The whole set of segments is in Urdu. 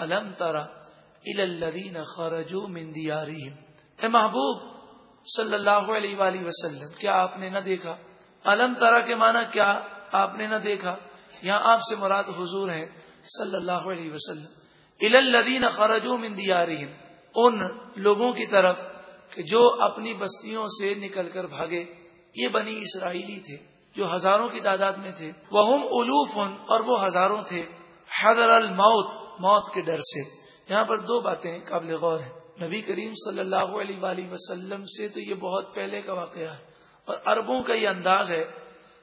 الم ترا الدین خرجو مندیاری اے محبوب، صلی اللہ علیہ وآلہ وسلم، کیا آپ نے نہ دیکھا؟ الم ترا کے معنی کیا آپ نے نہ دیکھا؟ یہاں آپ سے مراد حضور ہیں، صلی اللہ علیہ وسلم۔ الدین خرجو مندیاری ان لوگوں کی طرف کہ جو اپنی بستیوں سے نکل کر بھاگے۔ یہ بنی اسرائیلی تھے، جو ہزاروں کی تعداد میں تھے۔ وہ الوف اور وہ ہزاروں تھے۔ حضر الموت موت کے ڈر سے۔ یہاں پر دو باتیں قابل غور ہیں۔ نبی کریم صلی اللہ علیہ وآلہ وسلم سے تو یہ بہت پہلے کا واقعہ ہے۔ اور عربوں کا یہ انداز ہے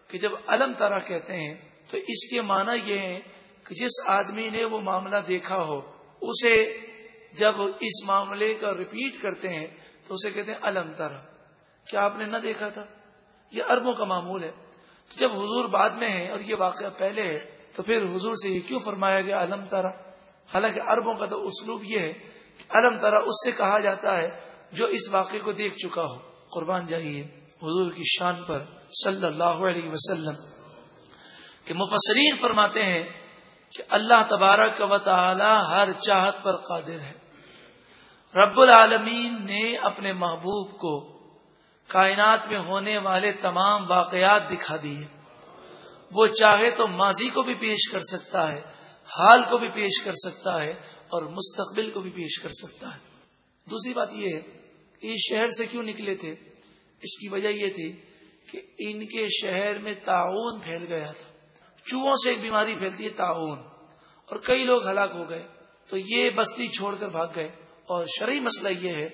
کہ جب علم طرح کہتے ہیں تو اس کے معنی یہ ہے کہ جس آدمی نے وہ معاملہ دیکھا ہو، اسے جب اس معاملے کا ریپیٹ کرتے ہیں تو اسے کہتے ہیں علم طرح۔ کیا آپ نے نہ دیکھا تھا؟ یہ اربوں کا معمول ہے۔ جب حضور بعد میں ہے اور یہ واقعہ پہلے ہے تو پھر حضور سے یہ کیوں فرمایا گیا علم تارا حالانکہ اربوں کا تو اسلوب یہ ہے کہ علم تارا اس سے کہا جاتا ہے جو اس واقعے کو دیکھ چکا ہو۔ قربان جائیے حضور کی شان پر صلی اللہ علیہ وسلم۔ کہ مفسرین فرماتے ہیں کہ اللہ تبارک و تعالی ہر چاہت پر قادر ہے۔ رب العالمین نے اپنے محبوب کو کائنات میں ہونے والے تمام واقعات دکھا دیے۔ وہ چاہے تو ماضی کو بھی پیش کر سکتا ہے۔ حال کو بھی پیش کر سکتا ہے اور مستقبل کو بھی پیش کر سکتا ہے۔ دوسری بات یہ ہے کہ اس شہر سے کیوں نکلے تھے؟ اس کی وجہ یہ تھی کہ ان کے شہر میں تعاون پھیل گیا تھا۔ چوہوں سے ایک بیماری پھیلتی ہے تعاون اور کئی لوگ ہلاک ہو گئے۔ تو یہ بستی چھوڑ کر بھاگ گئے۔ اور شرعی مسئلہ یہ ہے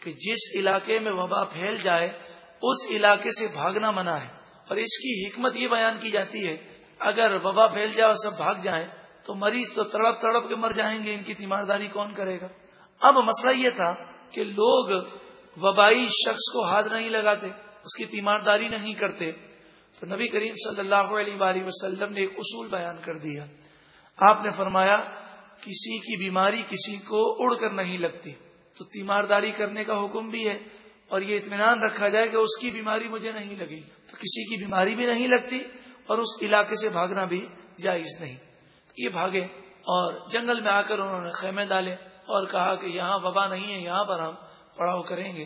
کہ جس علاقے میں وبا پھیل جائے، اس علاقے سے بھاگنا منع ہے۔ اور اس کی حکمت یہ بیان کی جاتی ہے، اگر وبا پھیل جائے اور سب بھاگ جائیں تو مریض تو تڑپ تڑپ کے مر جائیں گے، ان کی تیمارداری کون کرے گا؟ اب مسئلہ یہ تھا کہ لوگ وبائی شخص کو ہاتھ نہیں لگاتے، اس کی تیمارداری نہیں کرتے۔ تو نبی کریم صلی اللہ علیہ وآلہ وسلم نے ایک اصول بیان کر دیا۔ آپ نے فرمایا، کسی کی بیماری کسی کو اڑ کر نہیں لگتی۔ تو تیمارداری کرنے کا حکم بھی ہے، اور یہ اطمینان رکھا جائے کہ اس کی بیماری مجھے نہیں لگی۔ تو کسی کی بیماری بھی نہیں لگتی، اور اس علاقے سے بھاگنا بھی جائز نہیں۔ یہ بھاگے اور جنگل میں آ کر انہوں نے خیمے ڈالے اور کہا کہ یہاں وبا نہیں ہے، یہاں پر ہم پڑاؤ کریں گے۔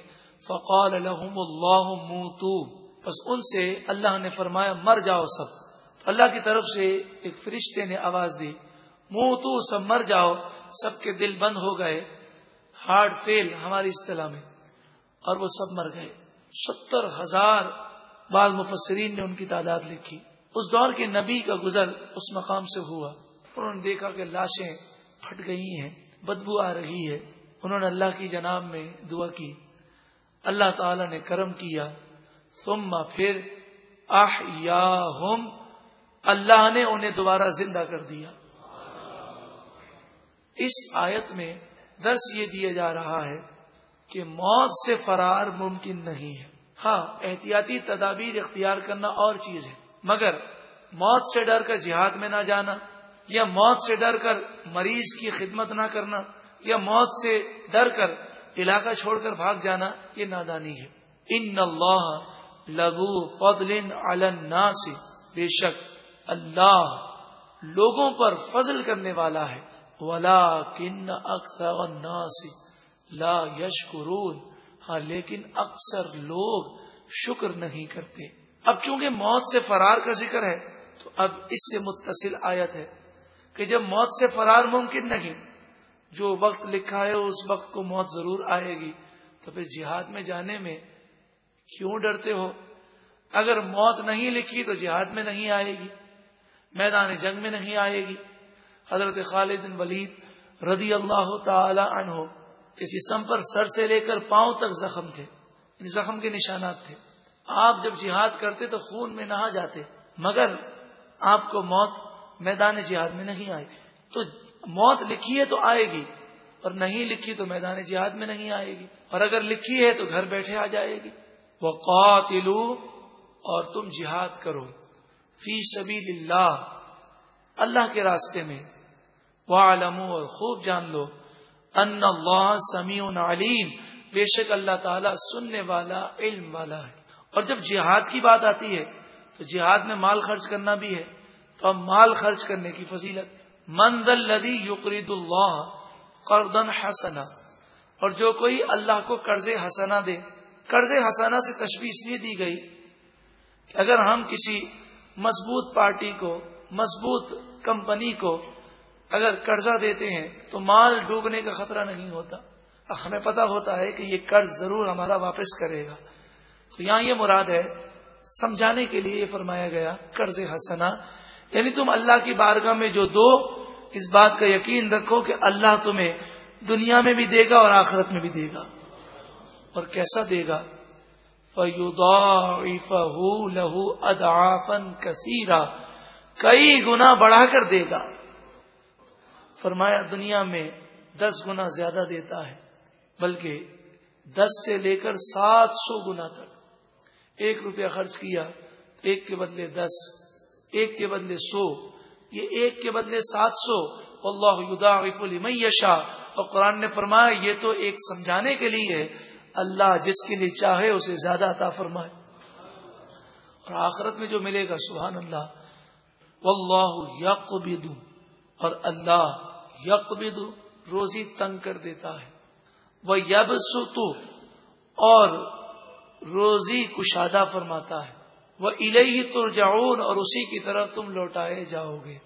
فقال الحم اللہ موتو۔ بس ان سے اللہ نے فرمایا، مر جاؤ سب۔ تو اللہ کی طرف سے ایک فرشتے نے آواز دی منہ تو سب مر جاؤ، سب کے دل بند ہو گئے۔ ہارڈ فیل ہماری اصطلاح میں۔ اور وہ سب مر گئے۔ ستر ہزار بعض مفسرین نے ان کی تعداد لکھی۔ اس دور کے نبی کا گزر اس مقام سے ہوا۔ انہوں نے دیکھا کہ لاشیں پھٹ گئی ہیں، بدبو آ رہی ہے۔ انہوں نے اللہ کی جناب میں دعا کی۔ اللہ تعالی نے کرم کیا۔ ثم پھر آہ یا اللہ نے انہیں دوبارہ زندہ کر دیا۔ اس آیت میں درس یہ دیا جا رہا ہے کہ موت سے فرار ممکن نہیں ہے۔ ہاں احتیاطی تدابیر اختیار کرنا اور چیز ہے۔ مگر موت سے ڈر کر جہاد میں نہ جانا یا موت سے ڈر کر مریض کی خدمت نہ کرنا، یا موت سے ڈر کر علاقہ چھوڑ کر بھاگ جانا، یہ نادانی ہے۔ ان اللہ لغو فضل الناس۔ بے شک اللہ لوگوں پر فضل کرنے والا ہے۔ ولا کن اکثر لا یشکرون۔ ہاں لیکن اکثر لوگ شکر نہیں کرتے۔ اب چونکہ موت سے فرار کا ذکر ہے، تو اب اس سے متصل آیت ہے۔ کہ جب موت سے فرار ممکن نہیں، جو وقت لکھا ہے اس وقت کو موت ضرور آئے گی۔ تو پھر جہاد میں جانے میں کیوں ڈرتے ہو؟ اگر موت نہیں لکھی تو جہاد میں نہیں آئے گی، میدان جنگ میں نہیں آئے گی۔ حضرت خالد ولید رضی اللہ تعالی عنہ کے جسم پر سر سے لے کر پاؤں تک زخم تھے یعنی زخم کے نشانات تھے۔ آپ جب جہاد کرتے تو خون میں نہا جاتے، مگر آپ کو موت میدان جہاد میں نہیں آئے۔ تو موت لکھی ہے تو آئے گی، اور نہیں لکھی تو میدان جہاد میں نہیں آئے گی۔ اور اگر لکھی ہے تو گھر بیٹھے آ جائے گی۔ وہ قاتلو اور تم جہاد کرو۔ فی سبیل اللہ اللہ کے راستے میں۔ وہ اور خوب جان لو۔ ان اللہ سمیع علیم بے شک اللہ تعالیٰ سننے والا، علم والا ہے۔ اور جب جہاد کی بات آتی ہے، تو جہاد میں مال خرچ کرنا بھی ہے۔ تو اب مال خرچ کرنے کی فضیلت۔ مند الدی یقرید اللہ قردن حسنا۔ اور جو کوئی اللہ کو قرض حسنا دے، قرض حسنا سے تشویش لیے دی گئی کہ اگر ہم کسی مضبوط پارٹی کو، مضبوط کمپنی کو اگر قرضہ دیتے ہیں تو مال ڈوبنے کا خطرہ نہیں ہوتا۔ ہمیں پتا ہوتا ہے کہ یہ قرض ضرور ہمارا واپس کرے گا۔ تو یہاں یہ مراد ہے، سمجھانے کے لیے یہ فرمایا گیا، قرض حسنا۔ یعنی تم اللہ کی بارگاہ میں جو دو، اس بات کا یقین رکھو کہ اللہ تمہیں دنیا میں بھی دے گا اور آخرت میں بھی دے گا۔ اور کیسا دے گا؟ لہو ادافن کثیرا کئی گنا بڑھا کر دے گا۔ فرمایا، دنیا میں دس گنا زیادہ دیتا ہے، بلکہ دس سے لے کر سات سو گنا تک۔ ایک روپیہ خرچ کیا، ایک کے بدلے دس۔ ایک کے بدلے سو، یہ ایک کے بدلے سات سو اللہ یداعف لمن یشا اور قرآن نے فرمایا، یہ تو ایک سمجھانے کے لیے ہے۔ اللہ جس کے لیے چاہے اسے زیادہ عطا فرمائے۔ اور آخرت میں جو ملے گا، سبحان اللہ۔ واللہ یقبض، اور اللہ یقبض، روزی تنگ کر دیتا ہے۔ وہ یب اور روزی کشادہ فرماتا ہے۔ وہ الہی ترجعون اور اسی کی طرف تم لوٹائے جاؤ گے۔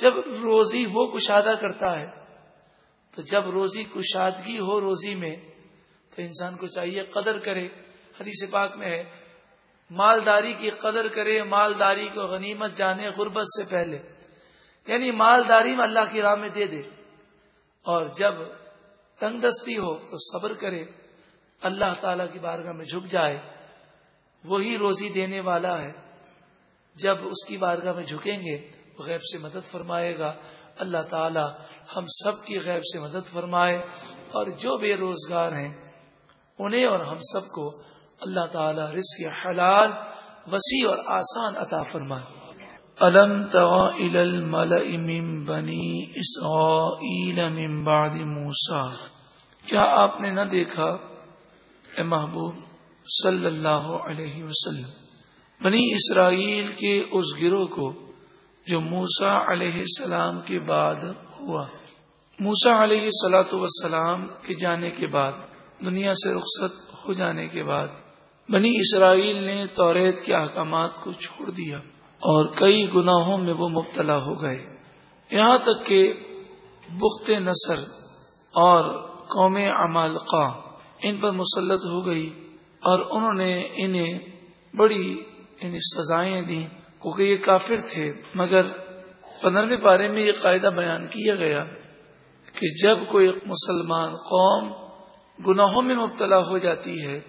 جب روزی وہ کشادہ کرتا ہے، تو جب روزی کشادگی ہو روزی میں، تو انسان کو چاہیے قدر کرے۔ حدیث پاک میں ہے، مالداری کی قدر کرے، مالداری کو غنیمت جانے غربت سے پہلے۔ یعنی مالداری میں اللہ کی راہ میں دے دے۔ اور جب تنگ دستی ہو تو صبر کرے، اللہ تعالی کی بارگاہ میں جھک جائے۔ وہی روزی دینے والا ہے۔ جب اس کی بارگاہ میں جھکیں گے، وہ غیب سے مدد فرمائے گا۔ اللہ تعالی ہم سب کی غیب سے مدد فرمائے۔ اور جو بے روزگار ہیں، انہیں اور ہم سب کو اللہ تعالی رزق حلال، وسیع اور آسان عطا فرمائے۔ الم بنی من بعد موسا کیا آپ نے نہ دیکھا؟ اے محبوب صلی اللہ علیہ وسلم، بنی اسرائیل کے اس گروہ کو جو موسا علیہ السلام کے بعد ہوا۔ موسا علیہ سلاۃ وسلام کے جانے کے بعد، دنیا سے رخصت ہو جانے کے بعد، بنی اسرائیل نے توریت کے احکامات کو چھوڑ دیا اور کئی گناہوں میں وہ مبتلا ہو گئے۔ یہاں تک کہ بخت نصر اور قوم عمالقہ، ان پر مسلط ہو گئی۔ اور انہوں نے انہیں بڑی یعنی سزائیں دیں، کیونکہ یہ کافر تھے۔ مگر پندرہویں پارے میں یہ قاعدہ بیان کیا گیا کہ جب کوئی مسلمان قوم گناہوں میں مبتلا ہو جاتی ہے،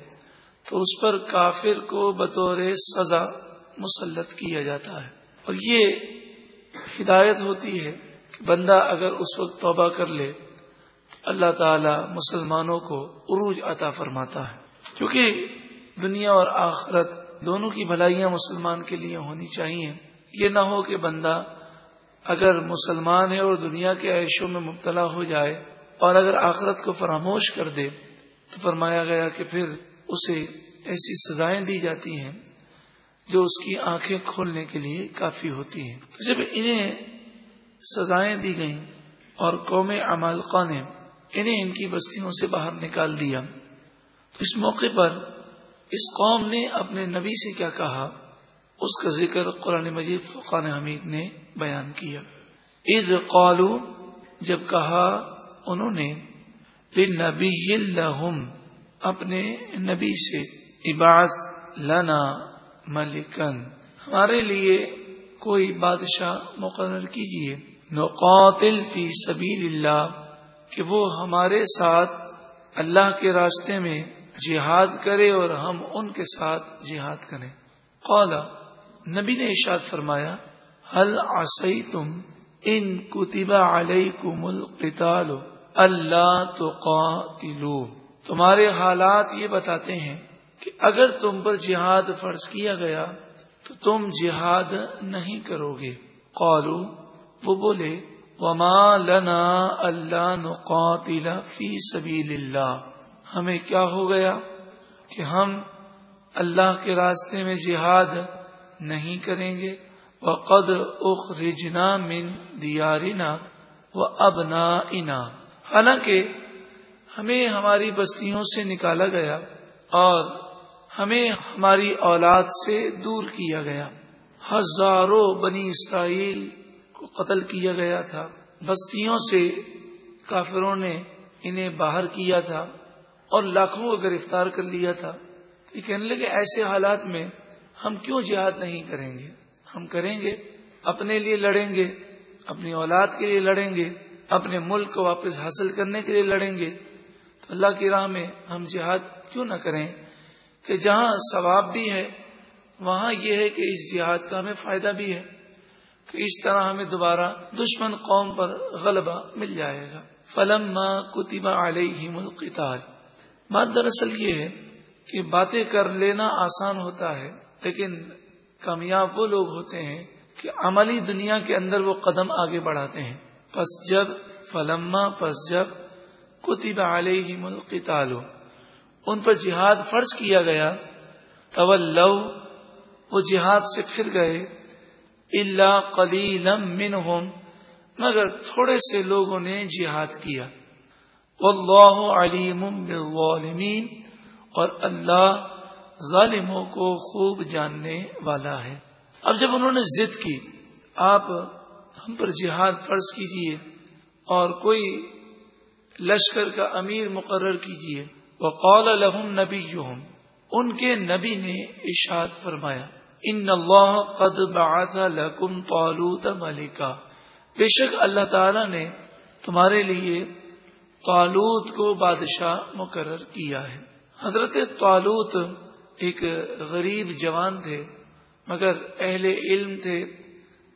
تو اس پر کافر کو بطور سزا مسلط کیا جاتا ہے۔ اور یہ ہدایت ہوتی ہے کہ بندہ اگر اس وقت توبہ کر لے تو اللہ تعالی مسلمانوں کو عروج عطا فرماتا ہے۔ کیونکہ دنیا اور آخرت دونوں کی بھلائیاں مسلمان کے لیے ہونی چاہیے۔ یہ نہ ہو کہ بندہ اگر مسلمان ہے اور دنیا کے عیشوں میں مبتلا ہو جائے اور اگر آخرت کو فراموش کر دے، تو فرمایا گیا کہ پھر اسے ایسی سزائیں دی جاتی ہیں جو اس کی آنکھیں کھولنے کے لیے کافی ہوتی ہیں۔ تو جب انہیں سزائیں دی گئیں اور قوم عمالقہ نے انہیں ان کی بستیوں سے باہر نکال دیا اس موقع پر اس قوم نے اپنے نبی سے کیا کہا؟ اس کا ذکر قرآن مجید فقان حمید نے بیان کیا۔ عید قالو، جب کہا انہوں نے نبی اپنے نبی سے عباس لنا ملکن ہمارے لیے کوئی بادشاہ مقرر کیجیے نقاتل فی سبیل اللہ، کہ وہ ہمارے ساتھ اللہ کے راستے میں جہاد کرے اور ہم ان کے ساتھ جہاد کریں۔ قولا نبی نے اشاد فرمایا حل آسئی تم ان کتبہ علیہ القتال اللہ تو تمہارے حالات یہ بتاتے ہیں کہ اگر تم پر جہاد فرض کیا گیا، تو تم جہاد نہیں کرو گے قالو، وہ بولے، وما لنا اللہ نقاتل فی سبیل اللہ۔ ہمیں کیا ہو گیا کہ ہم اللہ کے راستے میں جہاد نہیں کریں گے؟ قد اخرجنا من دیارنا و ابنا حالانکہ ہمیں ہماری بستیوں سے نکالا گیا اور ہمیں ہماری اولاد سے دور کیا گیا۔ ہزاروں بنی اسرائیل کو قتل کیا گیا تھا۔ بستیوں سے کافروں نے انہیں باہر کیا تھا۔ اور لاکھوں کو گرفتار کر لیا تھا یہ کہنے لگے، ایسے حالات میں ہم کیوں جہاد نہیں کریں گے؟ ہم کریں گے، اپنے لیے لڑیں گے، اپنی اولاد کے لیے لڑیں گے، اپنے ملک کو واپس حاصل کرنے کے لیے لڑیں گے۔ تو اللہ کی راہ میں ہم جہاد کیوں نہ کریں؟ کہ جہاں ثواب بھی ہے، وہاں یہ ہے کہ اس جہاد کا ہمیں فائدہ بھی ہے، کہ اس طرح ہمیں دوبارہ دشمن قوم پر غلبہ مل جائے گا۔ فلم کتبہ علیہ القتال۔ بات دراصل یہ ہے کہ باتیں کر لینا آسان ہوتا ہے، لیکن کامیاب وہ لوگ ہوتے ہیں کہ عملی دنیا کے اندر وہ قدم آگے بڑھاتے ہیں۔ پس جب، فلما پس جب، کتب علیہ ملک تالو ان پر جہاد فرض کیا گیا تو وہ جہاد سے پھر گئے اللہ قلیلم منہم، مگر تھوڑے سے لوگوں نے جہاد کیا۔ واللہ علیم بالظالمین اور اللہ ظالموں کو خوب جاننے والا ہے۔ اب جب انہوں نے ضد کی، آپ ہم پر جہاد فرض کیجیے اور کوئی لشکر کا امیر مقرر کیجیے۔ وہ قول الحم ان کے نبی نے اشاد فرمایا، ان اللہ قد بعث لکم طالوت ملکا۔ بے شک اللہ تعالی نے تمہارے لیے طالوت کو بادشاہ مقرر کیا ہے۔ حضرت طالوت ایک غریب جوان تھے، مگر اہل علم تھے،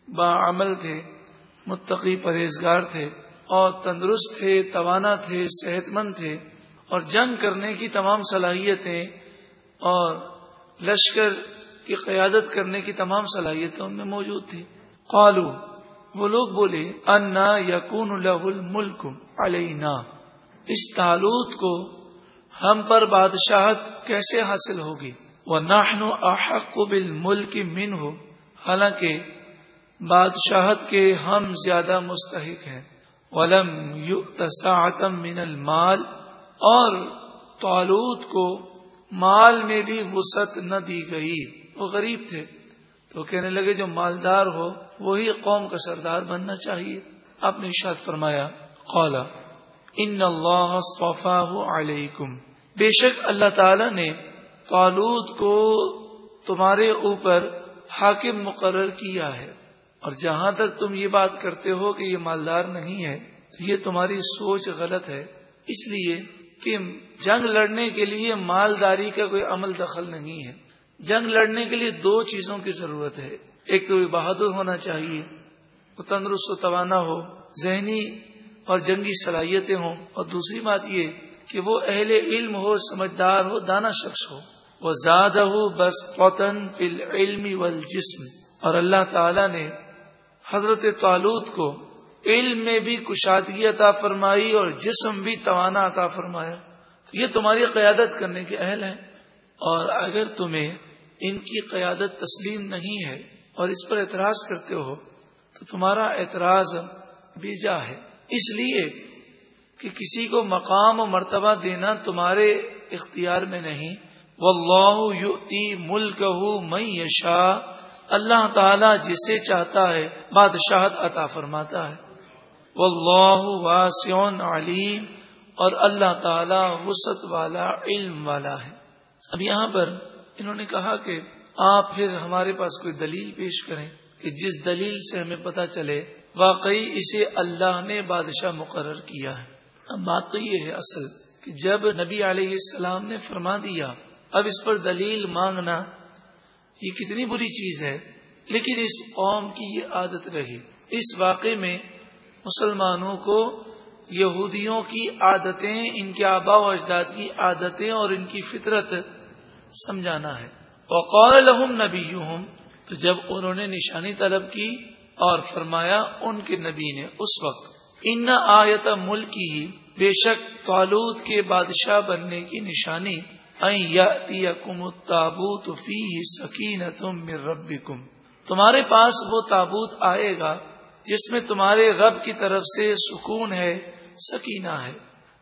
با عمل تھے، متقی پرہیزگار تھے اور تندرست تھے، توانا تھے، صحت مند تھے اور جنگ کرنے کی تمام صلاحیتیں اور لشکر کی قیادت کرنے کی تمام صلاحیتیں ان میں موجود تھی قالو وہ لوگ بولے، انا یقون لہ الملک علینا۔ اس تعلق کو ہم پر بادشاہت کیسے حاصل ہوگی؟ وہ ناہن احق بل ملک من ہو حالانکہ بادشاہت کے ہم زیادہ مستحق ہیں۔ ولم ولم من المال، اور تعلق کو مال میں بھی وسعت نہ دی گئی۔ وہ غریب تھے۔ تو کہنے لگے، جو مالدار ہو، وہی قوم کا سردار بننا چاہیے۔ آپ نے اشاد فرمایا قولا ان اللہ علیکم بے شک اللہ تعالی نے قالود کو تمہارے اوپر حاکم مقرر کیا ہے۔ اور جہاں تک تم یہ بات کرتے ہو کہ یہ مالدار نہیں ہے تو یہ تمہاری سوچ غلط ہے۔ اس لیے کہ جنگ لڑنے کے لیے مالداری کا کوئی عمل دخل نہیں ہے۔ جنگ لڑنے کے لیے دو چیزوں کی ضرورت ہے۔ ایک تو بہادر ہونا چاہیے، وہ تندرست و توانا ہو، ذہنی اور جنگی صلاحیتیں ہوں۔ اور دوسری بات یہ کہ وہ اہل علم ہو، سمجھدار ہو، دانا شخص ہو۔ وہ زیادہ ہو بس قوتن فل علم و جسم اور اللہ تعالی نے حضرت تعلق کو علم میں بھی کشادگی عطا فرمائی اور جسم بھی توانا عطا فرمایا۔ تو یہ تمہاری قیادت کرنے کے اہل ہیں۔ اور اگر تمہیں ان کی قیادت تسلیم نہیں ہے اور اس پر اعتراض کرتے ہو، تو تمہارا اعتراض بیجا ہے۔ اس لیے کہ کسی کو مقام و مرتبہ دینا تمہارے اختیار میں نہیں۔ واللہ یؤتی ملک میں یشا اللہ تعالی جسے چاہتا ہے، بادشاہت عطا فرماتا ہے۔ واللہ واسع علیم۔ اور اللہ تعالی وسط والا، علم والا ہے۔ اب یہاں پر انہوں نے کہا کہ آپ پھر ہمارے پاس کوئی دلیل پیش کریں کہ جس دلیل سے ہمیں پتہ چلے واقعی اسے اللہ نے بادشاہ مقرر کیا ہے۔ اب بات تو یہ ہے اصل کہ جب نبی علیہ السلام نے فرما دیا، اب اس پر دلیل مانگنا یہ کتنی بری چیز ہے، لیکن اس قوم کی یہ عادت رہی۔ اس واقعے میں مسلمانوں کو یہودیوں کی عادتیں، ان کے آبا و اجداد کی عادتیں اور ان کی فطرت سمجھانا ہے۔ وقال لهم نبیہم تو جب انہوں نے نشانی طلب کی اور فرمایا ان کے نبی نے اس وقت، ان آیت ملک ہی، بے شک تعلود کے بادشاہ بننے کی نشانی تابوت فی سکین تم رب تمہارے پاس وہ تابوت آئے گا جس میں تمہارے رب کی طرف سے سکون ہے، سکینہ ہے،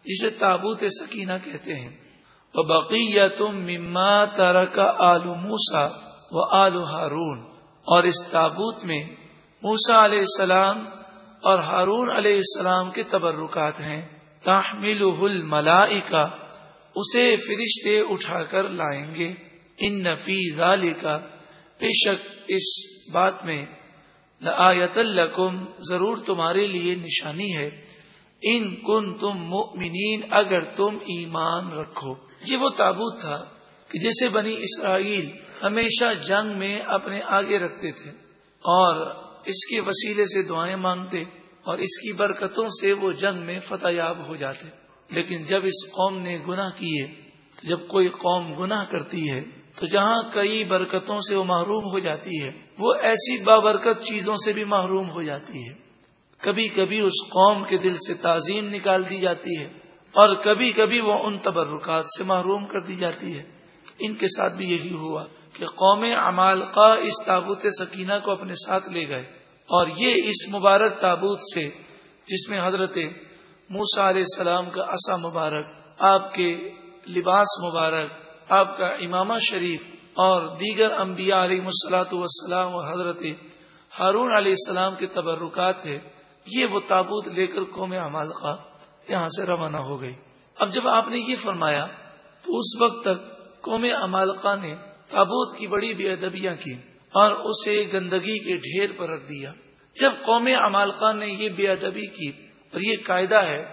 جسے تابوت سکینہ کہتے ہیں۔ وہ بقیہ تم مما ترک آلو موسا و آلو ہارون، اور اس تابوت میں موسا علیہ السلام اور ہارون علیہ السلام کے تبرکات ہیں۔ تاحمل الملائکہ، اسے فرشتے اٹھا کر لائیں گے۔ ان نفی کا بے شک اس بات میں لآیت الکم ضرور تمہارے لیے نشانی ہے۔ ان کن تم مؤمنین، اگر تم ایمان رکھو۔ یہ وہ تابوت تھا کہ جسے بنی اسرائیل ہمیشہ جنگ میں اپنے آگے رکھتے تھے اور اس کے وسیلے سے دعائیں مانگتے اور اس کی برکتوں سے وہ جنگ میں فتح یاب ہو جاتے۔ لیکن جب اس قوم نے گناہ کیے، جب کوئی قوم گناہ کرتی ہے، تو جہاں کئی برکتوں سے وہ محروم ہو جاتی ہے، وہ ایسی بابرکت چیزوں سے بھی محروم ہو جاتی ہے۔ کبھی کبھی اس قوم کے دل سے تعظیم نکال دی جاتی ہے اور کبھی کبھی وہ ان تبرکات سے محروم کر دی جاتی ہے۔ ان کے ساتھ بھی یہی ہوا۔ کہ قوم عمالقہ اس تابوت سکینہ کو اپنے ساتھ لے گئے اور یہ اس مبارک تابوت سے جس میں حضرت موسا علیہ السلام کا اصا مبارک، آپ کے لباس مبارک، آپ کا امامہ شریف اور دیگر انبیاء علیہ مسلاۃ وسلام و حضرت ہارون علیہ السلام کے تبرکات تھے، یہ وہ تابوت لے کر قوم عمالقہ یہاں سے روانہ ہو گئی۔ اب جب آپ نے یہ فرمایا تو اس وقت تک قوم امالقہ نے تابوت کی بڑی بے ادبیاں کی اور اسے گندگی کے ڈھیر پر رکھ دیا۔ جب قوم امالقہ نے یہ بے ادبی کی اور یہ قاعدہ ہے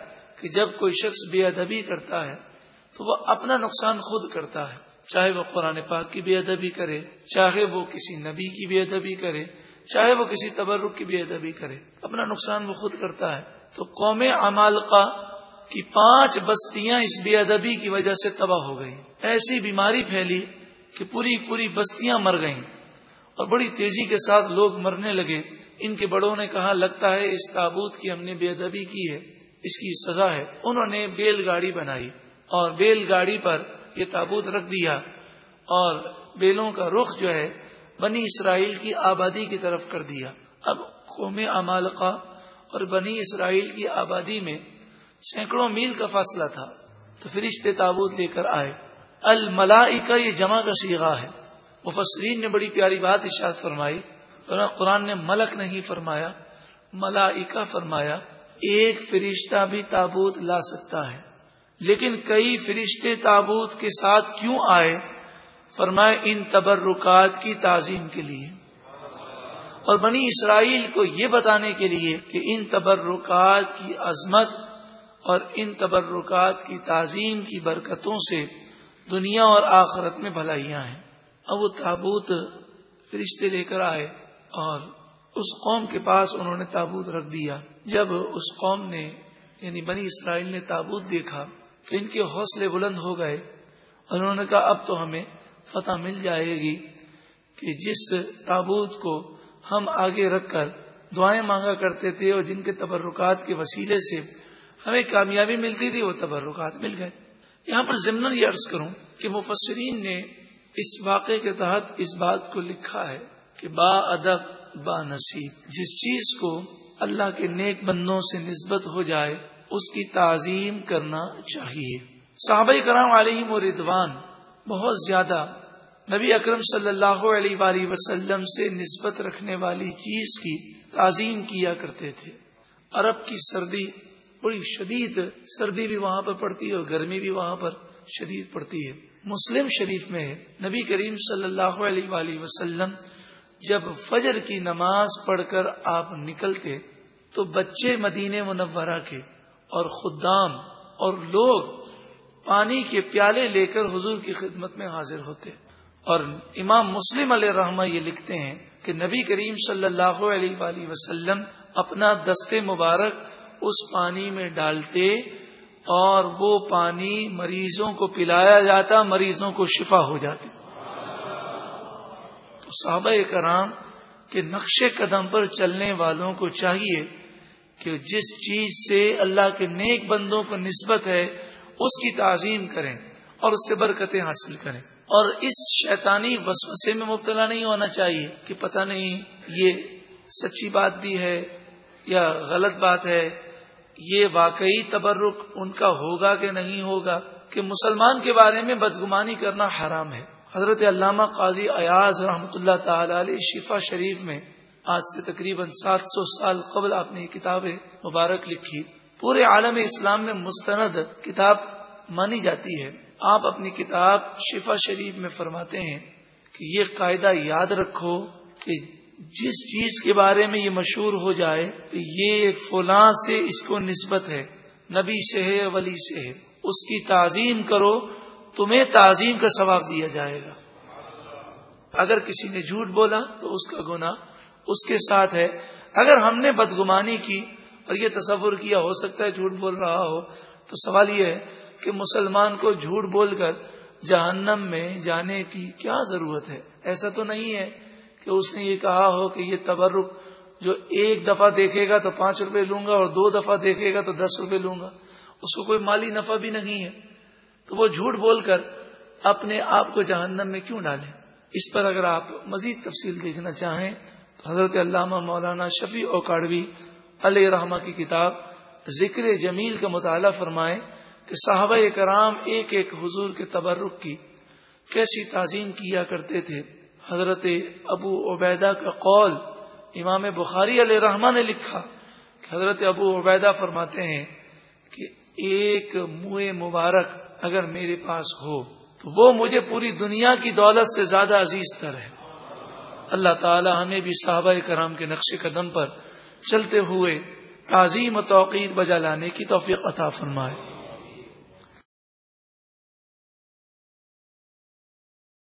کہ جب کوئی شخص بے ادبی کرتا ہے تو وہ اپنا نقصان خود کرتا ہے، چاہے وہ قرآن پاک کی بے ادبی کرے، چاہے وہ کسی نبی کی بے ادبی کرے، چاہے وہ کسی تبرک کی بے ادبی کرے، اپنا نقصان وہ خود کرتا ہے۔ تو قوم امالقہ کی پانچ بستیاں اس بے ادبی کی وجہ سے تباہ ہو گئی ایسی بیماری پھیلی کہ پوری پوری بستیاں مر گئیں اور بڑی تیزی کے ساتھ لوگ مرنے لگے۔ ان کے بڑوں نے کہا، لگتا ہے اس تابوت کی ہم نے بے ادبی کی ہے، اس کی سزا ہے۔ انہوں نے بیل گاڑی بنائی اور بیل گاڑی پر یہ تابوت رکھ دیا اور بیلوں کا رخ جو ہے بنی اسرائیل کی آبادی کی طرف کر دیا۔ اب قوم امالقہ اور بنی اسرائیل کی آبادی میں سینکڑوں میل کا فاصلہ تھا۔ تو فرشتے تابوت لے کر آئے۔ الملا یہ جمع کا سیگا ہے۔ مفسرین نے بڑی پیاری بات اشاد فرمائی۔ قرآن نے ملک نہیں فرمایا، ملائکہ فرمایا۔ ایک فرشتہ بھی تابوت لا سکتا ہے۔ لیکن کئی فرشتے تابوت کے ساتھ کیوں آئے؟ فرمائے ان تبرکات کی تعظیم کے لیے۔ اور بنی اسرائیل کو یہ بتانے کے لیے کہ ان تبرکات کی عظمت اور ان تبرکات کی تعظیم کی برکتوں سے دنیا اور آخرت میں بھلائیاں ہیں۔ اب وہ تابوت فرشتے لے کر آئے اور اس قوم کے پاس انہوں نے تابوت رکھ دیا۔ جب اس قوم نے یعنی بنی اسرائیل نے تابوت دیکھا، تو ان کے حوصلے بلند ہو گئے۔ اور انہوں نے کہا، اب تو ہمیں فتح مل جائے گی کہ جس تابوت کو ہم آگے رکھ کر دعائیں مانگا کرتے تھے اور جن کے تبرکات کے وسیلے سے ہمیں کامیابی ملتی تھی، وہ تبرکات مل گئے۔ یہاں پر ضمن یہ عرض کروں کہ مفسرین نے اس واقعے کے تحت اس بات کو لکھا ہے کہ با ادب، با نصیب، جس چیز کو اللہ کے نیک بندوں سے نسبت ہو جائے، اس کی تعظیم کرنا چاہیے۔ صحابہ کرام علیہ مردوان بہت زیادہ نبی اکرم صلی اللہ علیہ وآلہ وسلم سے نسبت رکھنے والی چیز کی تعظیم کیا کرتے تھے۔ عرب کی سردی بڑی شدید سردی بھی وہاں پر پڑتی ہے اور گرمی بھی وہاں پر شدید پڑتی ہے۔ مسلم شریف میں نبی کریم صلی اللہ علیہ وآلہ وسلم جب فجر کی نماز پڑھ کر آپ نکلتے تو بچے مدینے منورہ کے اور خدام اور لوگ پانی کے پیالے لے کر حضور کی خدمت میں حاضر ہوتے۔ اور امام مسلم علیہ رحمہ یہ لکھتے ہیں کہ نبی کریم صلی اللہ علیہ وآلہ وسلم اپنا دستے مبارک اس پانی میں ڈالتے اور وہ پانی مریضوں کو پلایا جاتا، مریضوں کو شفا ہو جاتی۔ تو صحابہ کرام کے نقش قدم پر چلنے والوں کو چاہیے کہ جس چیز سے اللہ کے نیک بندوں کو نسبت ہے، اس کی تعظیم کریں اور اس سے برکتیں حاصل کریں۔ اور اس شیطانی وسوسے میں مبتلا نہیں ہونا چاہیے کہ پتہ نہیں یہ سچی بات بھی ہے یا غلط بات ہے۔ یہ واقعی تبرک ان کا ہوگا کہ نہیں ہوگا کہ مسلمان کے بارے میں بدگمانی کرنا حرام ہے۔ حضرت علامہ قاضی ایاز رحمۃ اللہ تعالی علیہ شفا شریف میں آج سے تقریباً سات سو سال قبل آپ نے یہ کتاب مبارک لکھی۔ پورے عالم اسلام میں مستند کتاب مانی جاتی ہے۔ آپ اپنی کتاب شفا شریف میں فرماتے ہیں کہ یہ قاعدہ یاد رکھو کہ جس چیز کے بارے میں یہ مشہور ہو جائے کہ یہ فلاں سے اس کو نسبت ہے، نبی سے ہے، ولی سے ہے، اس کی تعظیم کرو، تمہیں تعظیم کا ثواب دیا جائے گا۔ اگر کسی نے جھوٹ بولا تو اس کا گنا اس کے ساتھ ہے۔ اگر ہم نے بدگمانی کی اور یہ تصور کیا ہو سکتا ہے جھوٹ بول رہا ہو، تو سوال یہ ہے کہ مسلمان کو جھوٹ بول کر جہنم میں جانے کی کیا ضرورت ہے؟ ایسا تو نہیں ہے۔ کہ اس نے یہ کہا ہو کہ یہ تبرک جو ایک دفعہ دیکھے گا تو پانچ روپے لوں گا اور دو دفعہ دیکھے گا تو دس روپے لوں گا۔ اس کو کوئی مالی نفع بھی نہیں ہے۔ تو وہ جھوٹ بول کر اپنے آپ کو جہنم میں کیوں ڈالیں اس پر اگر آپ مزید تفصیل دیکھنا چاہیں تو حضرت علامہ مولانا شفیع اوکاڑوی علیہ رحمہ کی کتاب ذکر جمیل کا مطالعہ فرمائے کہ صحابہ کرام ایک ایک حضور کے تبرک کی کیسی تعظیم کیا کرتے تھے۔ حضرت ابو عبیدہ کا قول امام بخاری علیہ رحمٰ نے لکھا کہ حضرت ابو عبیدہ فرماتے ہیں کہ ایک منہ مبارک اگر میرے پاس ہو تو وہ مجھے پوری دنیا کی دولت سے زیادہ عزیز تر ہے۔ اللہ تعالی ہمیں بھی صحابہ کرام کے نقش قدم پر چلتے ہوئے تعظیم و توقیر بجا لانے کی توفیق عطا فرمائے۔